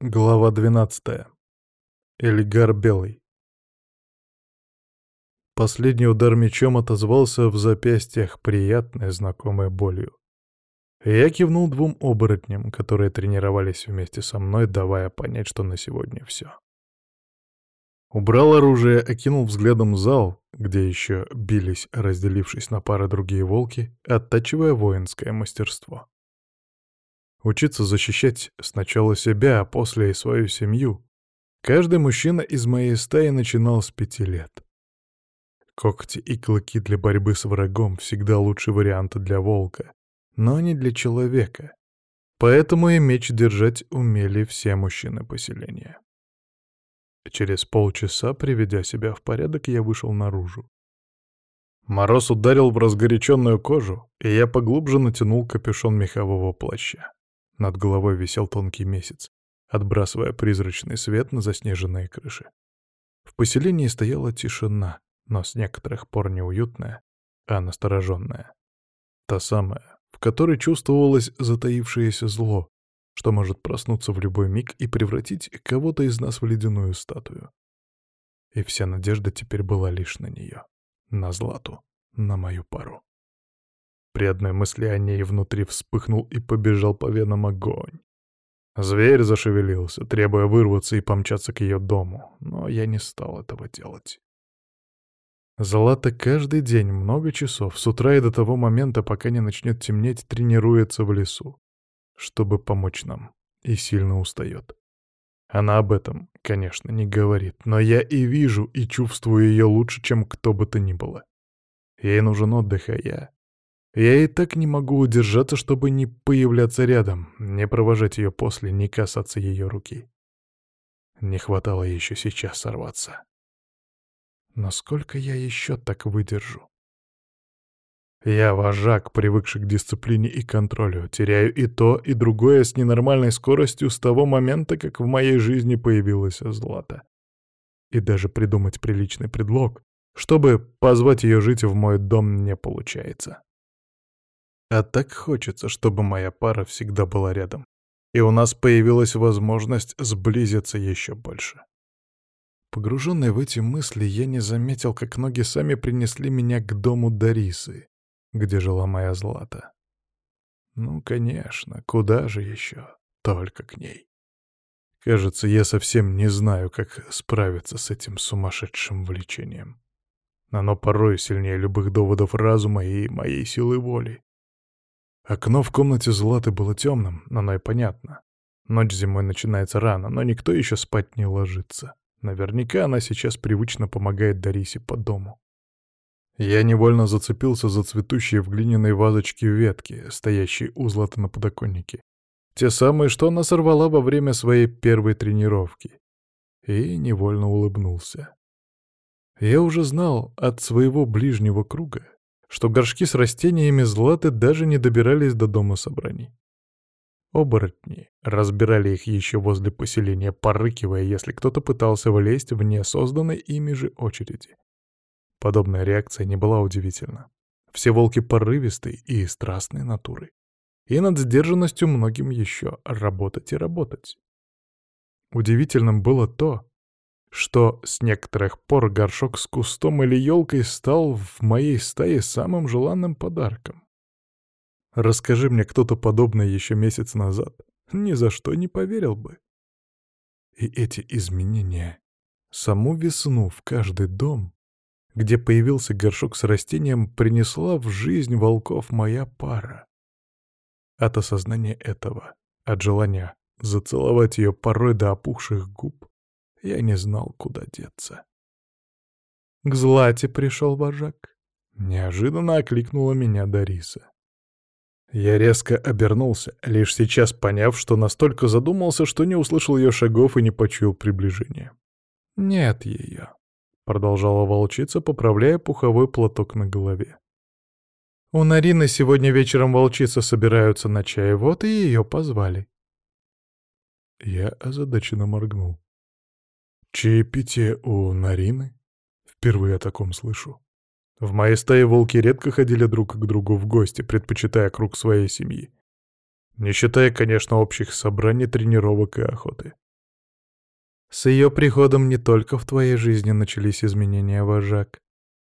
Глава 12. Эльгар Белый. Последний удар мечом отозвался в запястьях приятной знакомой болью. Я кивнул двум оборотням, которые тренировались вместе со мной, давая понять, что на сегодня все. Убрал оружие, окинул взглядом зал, где еще бились, разделившись на пары другие волки, оттачивая воинское мастерство. Учиться защищать сначала себя, а после и свою семью. Каждый мужчина из моей стаи начинал с пяти лет. Когти и клыки для борьбы с врагом всегда лучший вариант для волка, но не для человека. Поэтому и меч держать умели все мужчины поселения. Через полчаса, приведя себя в порядок, я вышел наружу. Мороз ударил в разгоряченную кожу, и я поглубже натянул капюшон мехового плаща. Над головой висел тонкий месяц, отбрасывая призрачный свет на заснеженные крыши. В поселении стояла тишина, но с некоторых пор неуютная, а настороженная. Та самая, в которой чувствовалось затаившееся зло, что может проснуться в любой миг и превратить кого-то из нас в ледяную статую. И вся надежда теперь была лишь на нее, на Злату, на мою пару. При одной мысли о ней внутри вспыхнул и побежал по венам огонь. Зверь зашевелился, требуя вырваться и помчаться к ее дому, но я не стал этого делать. Злата каждый день, много часов, с утра и до того момента, пока не начнет темнеть, тренируется в лесу, чтобы помочь нам, и сильно устает. Она об этом, конечно, не говорит, но я и вижу, и чувствую ее лучше, чем кто бы то ни было. Ей нужен отдых, а я... Я и так не могу удержаться, чтобы не появляться рядом, не провожать ее после, не касаться ее руки. Не хватало еще сейчас сорваться. Но сколько я еще так выдержу? Я вожак, привыкший к дисциплине и контролю, теряю и то, и другое с ненормальной скоростью с того момента, как в моей жизни появилась Злата. И даже придумать приличный предлог, чтобы позвать ее жить в мой дом, не получается. А так хочется, чтобы моя пара всегда была рядом. И у нас появилась возможность сблизиться еще больше. Погруженный в эти мысли, я не заметил, как ноги сами принесли меня к дому Дарисы, где жила моя Злата. Ну, конечно, куда же еще? Только к ней. Кажется, я совсем не знаю, как справиться с этим сумасшедшим влечением. Оно порой сильнее любых доводов разума и моей силы воли. Окно в комнате Златы было темным, оно и понятно. Ночь зимой начинается рано, но никто еще спать не ложится. Наверняка она сейчас привычно помогает Дарисе по дому. Я невольно зацепился за цветущие в глиняной вазочке ветки, стоящие у Златы на подоконнике. Те самые, что она сорвала во время своей первой тренировки. И невольно улыбнулся. Я уже знал от своего ближнего круга, что горшки с растениями Златы даже не добирались до дома собраний. Оборотни разбирали их еще возле поселения, порыкивая, если кто-то пытался влезть в несозданной ими же очереди. Подобная реакция не была удивительна. Все волки порывистой и страстной натуры. И над сдержанностью многим еще работать и работать. Удивительным было то, что с некоторых пор горшок с кустом или елкой стал в моей стае самым желанным подарком. Расскажи мне кто-то подобное еще месяц назад, ни за что не поверил бы. И эти изменения, саму весну в каждый дом, где появился горшок с растением, принесла в жизнь волков моя пара. От осознания этого, от желания зацеловать ее порой до опухших губ, я не знал, куда деться. К Злате пришел вожак. Неожиданно окликнула меня Дариса. Я резко обернулся, лишь сейчас поняв, что настолько задумался, что не услышал ее шагов и не почуял приближения. «Нет ее», — продолжала волчица, поправляя пуховой платок на голове. «У Нарины сегодня вечером волчица собираются на чай, вот и ее позвали». Я озадаченно моргнул. Чаепитие у Нарины? Впервые о таком слышу. В моей стае волки редко ходили друг к другу в гости, предпочитая круг своей семьи. Не считая, конечно, общих собраний, тренировок и охоты. С ее приходом не только в твоей жизни начались изменения, вожак,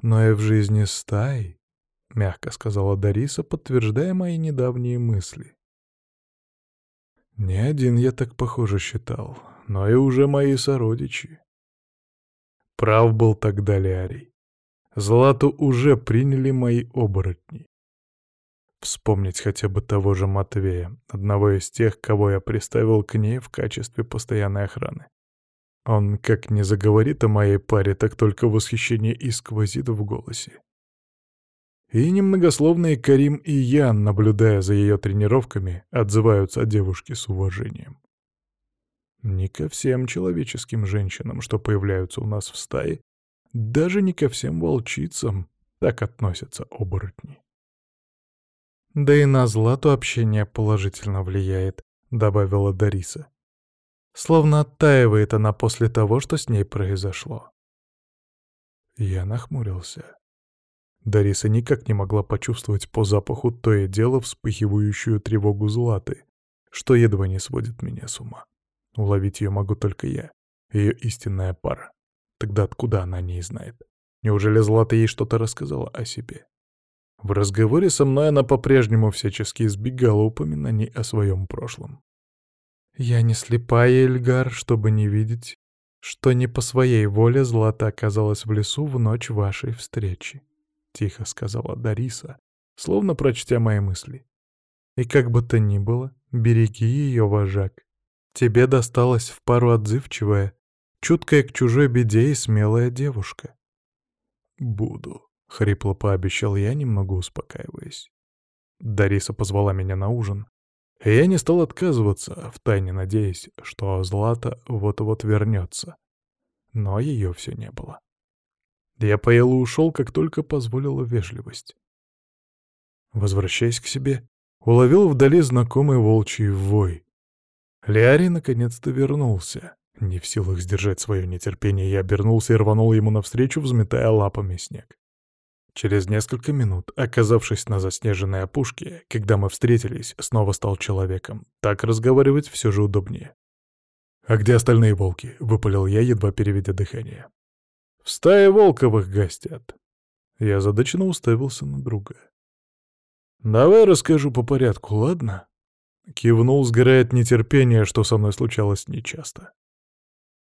но и в жизни стаи, — мягко сказала Дариса, подтверждая мои недавние мысли. Не один я так, похоже, считал, но и уже мои сородичи. Прав был тогда Леарий. Злату уже приняли мои оборотни. Вспомнить хотя бы того же Матвея, одного из тех, кого я приставил к ней в качестве постоянной охраны. Он как не заговорит о моей паре, так только восхищение и сквозит в голосе. И немногословные Карим и Ян, наблюдая за ее тренировками, отзываются о девушке с уважением. Не ко всем человеческим женщинам, что появляются у нас в стае, даже не ко всем волчицам так относятся оборотни. «Да и на Злату общение положительно влияет», — добавила Дариса. Словно оттаивает она после того, что с ней произошло. Я нахмурился. Дариса никак не могла почувствовать по запаху то и дело вспыхивающую тревогу Златы, что едва не сводит меня с ума. Уловить ее могу только я, ее истинная пара. Тогда откуда она не знает? Неужели Злата ей что-то рассказала о себе? В разговоре со мной она по-прежнему всячески избегала упоминаний о своем прошлом. Я не слепая, Эльгар, чтобы не видеть, что не по своей воле Злата оказалась в лесу в ночь вашей встречи, — тихо сказала Дариса, словно прочтя мои мысли. И как бы то ни было, береги ее, вожак. Тебе досталась в пару отзывчивая, чуткая к чужой беде и смелая девушка. «Буду», — хрипло пообещал я, немного успокаиваясь. Дариса позвала меня на ужин, я не стал отказываться, втайне надеясь, что Злата вот-вот вернется. Но ее все не было. Я поел и ушел, как только позволила вежливость. Возвращаясь к себе, уловил вдали знакомый волчий вой. Лиари наконец-то вернулся. Не в силах сдержать свое нетерпение, я обернулся и рванул ему навстречу, взметая лапами снег. Через несколько минут, оказавшись на заснеженной опушке, когда мы встретились, снова стал человеком. Так разговаривать все же удобнее. «А где остальные волки?» — выпалил я, едва переведя дыхание. «В стае волковых гостят». Я задачно уставился на друга. «Давай расскажу по порядку, ладно?» Кивнул, сгорает нетерпение, что со мной случалось нечасто.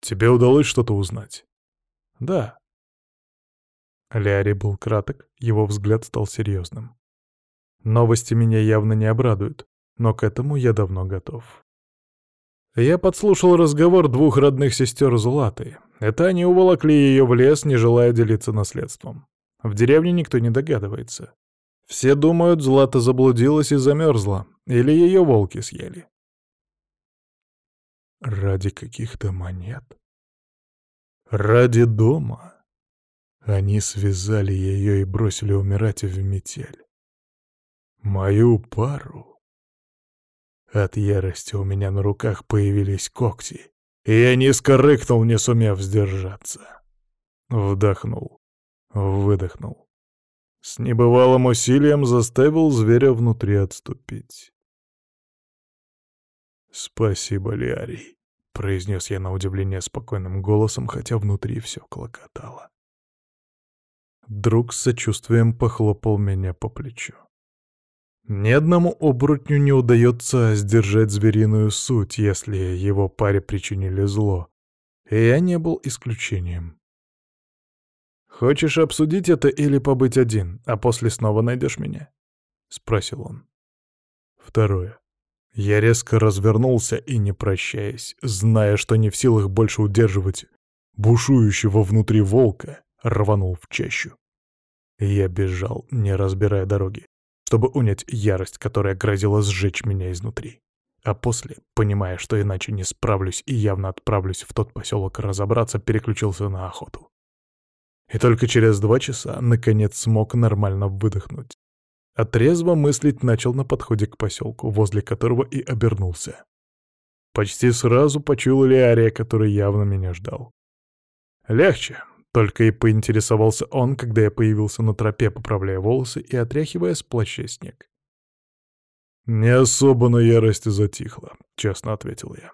«Тебе удалось что-то узнать?» «Да», Ляри был краток, его взгляд стал серьезным. Новости меня явно не обрадуют, но к этому я давно готов. Я подслушал разговор двух родных сестер Златы. Это они уволокли ее в лес, не желая делиться наследством. В деревне никто не догадывается. Все думают, Злата заблудилась и замерзла, или ее волки съели. Ради каких-то монет? Ради дома? Они связали ее и бросили умирать в метель. Мою пару. От ярости у меня на руках появились когти, и я низко рыкнул, не сумев сдержаться. Вдохнул, выдохнул. С небывалым усилием заставил зверя внутри отступить. «Спасибо, Лиарий», — произнес я на удивление спокойным голосом, хотя внутри все клокотало. Друг с сочувствием похлопал меня по плечу. Ни одному оборотню не удается сдержать звериную суть, если его паре причинили зло. И я не был исключением. «Хочешь обсудить это или побыть один, а после снова найдешь меня?» — спросил он. Второе. Я резко развернулся и, не прощаясь, зная, что не в силах больше удерживать бушующего внутри волка, рванул в чащу. Я бежал, не разбирая дороги, чтобы унять ярость, которая грозила сжечь меня изнутри. А после, понимая, что иначе не справлюсь и явно отправлюсь в тот поселок разобраться, переключился на охоту. И только через два часа, наконец, смог нормально выдохнуть. Отрезво мыслить начал на подходе к поселку, возле которого и обернулся. Почти сразу почуял Лиария, который явно меня ждал. Легче, только и поинтересовался он, когда я появился на тропе, поправляя волосы и отряхивая с плаща снег. «Не особо, но ярость затихла», — честно ответил я.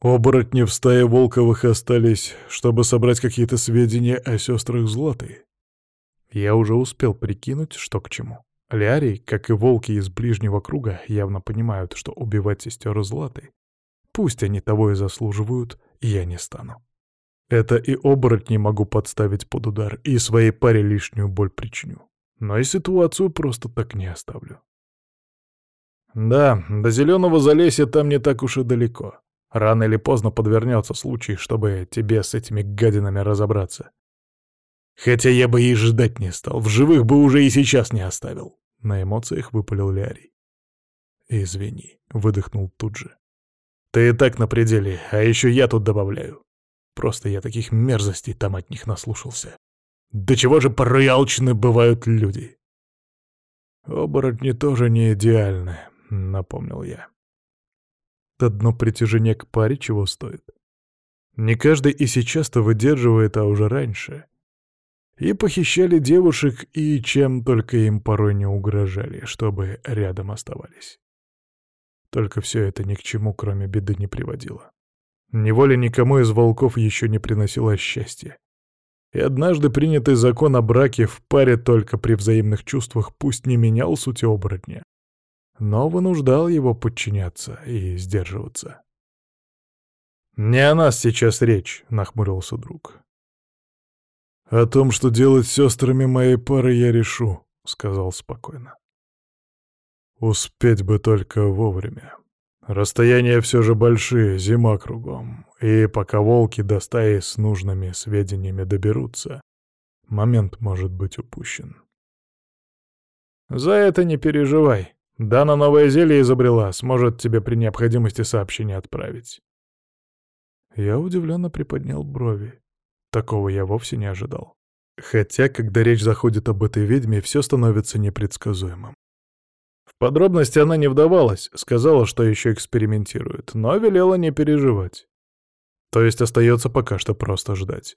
Оборотни в стае Волковых остались, чтобы собрать какие-то сведения о сестрах Златы. Я уже успел прикинуть, что к чему. Лярий, как и волки из ближнего круга, явно понимают, что убивать сестер Златы, пусть они того и заслуживают, я не стану. Это и оборотни могу подставить под удар, и своей паре лишнюю боль причиню. Но и ситуацию просто так не оставлю. Да, до зеленого залесья там не так уж и далеко. Рано или поздно подвернется случай, чтобы тебе с этими гадинами разобраться. Хотя я бы и ждать не стал, в живых бы уже и сейчас не оставил. На эмоциях выпалил Лярий. «Извини», — выдохнул тут же. «Ты и так на пределе, а еще я тут добавляю. Просто я таких мерзостей там от них наслушался. До чего же порой бывают люди?» «Оборотни тоже не идеальны», — напомнил я. Одно притяжение к паре чего стоит. Не каждый и сейчас-то выдерживает, а уже раньше — и похищали девушек, и чем только им порой не угрожали, чтобы рядом оставались. Только все это ни к чему, кроме беды, не приводило. Неволя никому из волков еще не приносила счастья. И однажды принятый закон о браке в паре только при взаимных чувствах пусть не менял сути оборотня, но вынуждал его подчиняться и сдерживаться. «Не о нас сейчас речь», — нахмурился друг. «О том, что делать с сестрами моей пары, я решу», — сказал спокойно. «Успеть бы только вовремя. Расстояния все же большие, зима кругом, и пока волки до стаи с нужными сведениями доберутся, момент может быть упущен». «За это не переживай. Дана новое зелье изобрела, сможет тебе при необходимости сообщение отправить». Я удивленно приподнял брови. Такого я вовсе не ожидал. Хотя, когда речь заходит об этой ведьме, все становится непредсказуемым. В подробности она не вдавалась, сказала, что еще экспериментирует, но велела не переживать. То есть остается пока что просто ждать.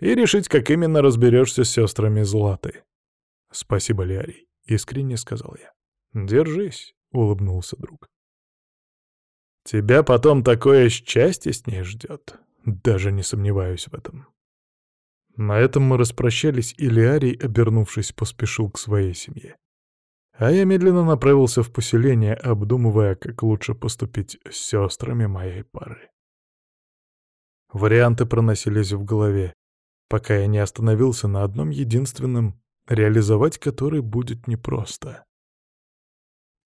И решить, как именно разберешься с сестрами Златы. «Спасибо, Лиарий», — искренне сказал я. «Держись», — улыбнулся друг. «Тебя потом такое счастье с ней ждет. Даже не сомневаюсь в этом. На этом мы распрощались, и Лиарий, обернувшись, поспешил к своей семье. А я медленно направился в поселение, обдумывая, как лучше поступить с сестрами моей пары. Варианты проносились в голове, пока я не остановился на одном единственном, реализовать который будет непросто.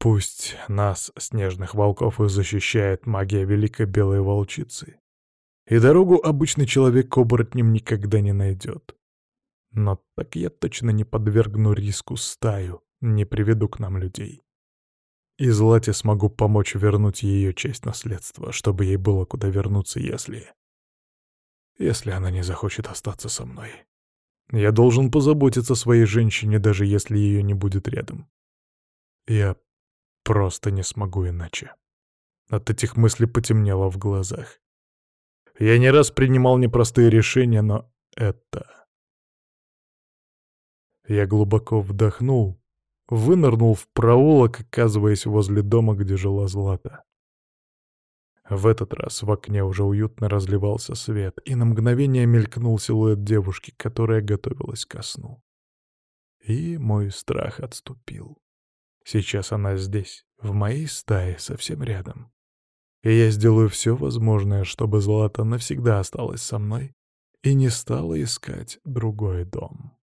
Пусть нас, снежных волков, и защищает магия Великой Белой Волчицы, и дорогу обычный человек к оборотням никогда не найдет. Но так я точно не подвергну риску стаю, не приведу к нам людей. И Злате смогу помочь вернуть ее часть наследства, чтобы ей было куда вернуться, если... Если она не захочет остаться со мной. Я должен позаботиться о своей женщине, даже если ее не будет рядом. Я просто не смогу иначе. От этих мыслей потемнело в глазах. Я не раз принимал непростые решения, но это... Я глубоко вдохнул, вынырнул в проулок, оказываясь возле дома, где жила Злата. В этот раз в окне уже уютно разливался свет, и на мгновение мелькнул силуэт девушки, которая готовилась ко сну. И мой страх отступил. Сейчас она здесь, в моей стае, совсем рядом и я сделаю все возможное, чтобы Злата навсегда осталась со мной и не стала искать другой дом.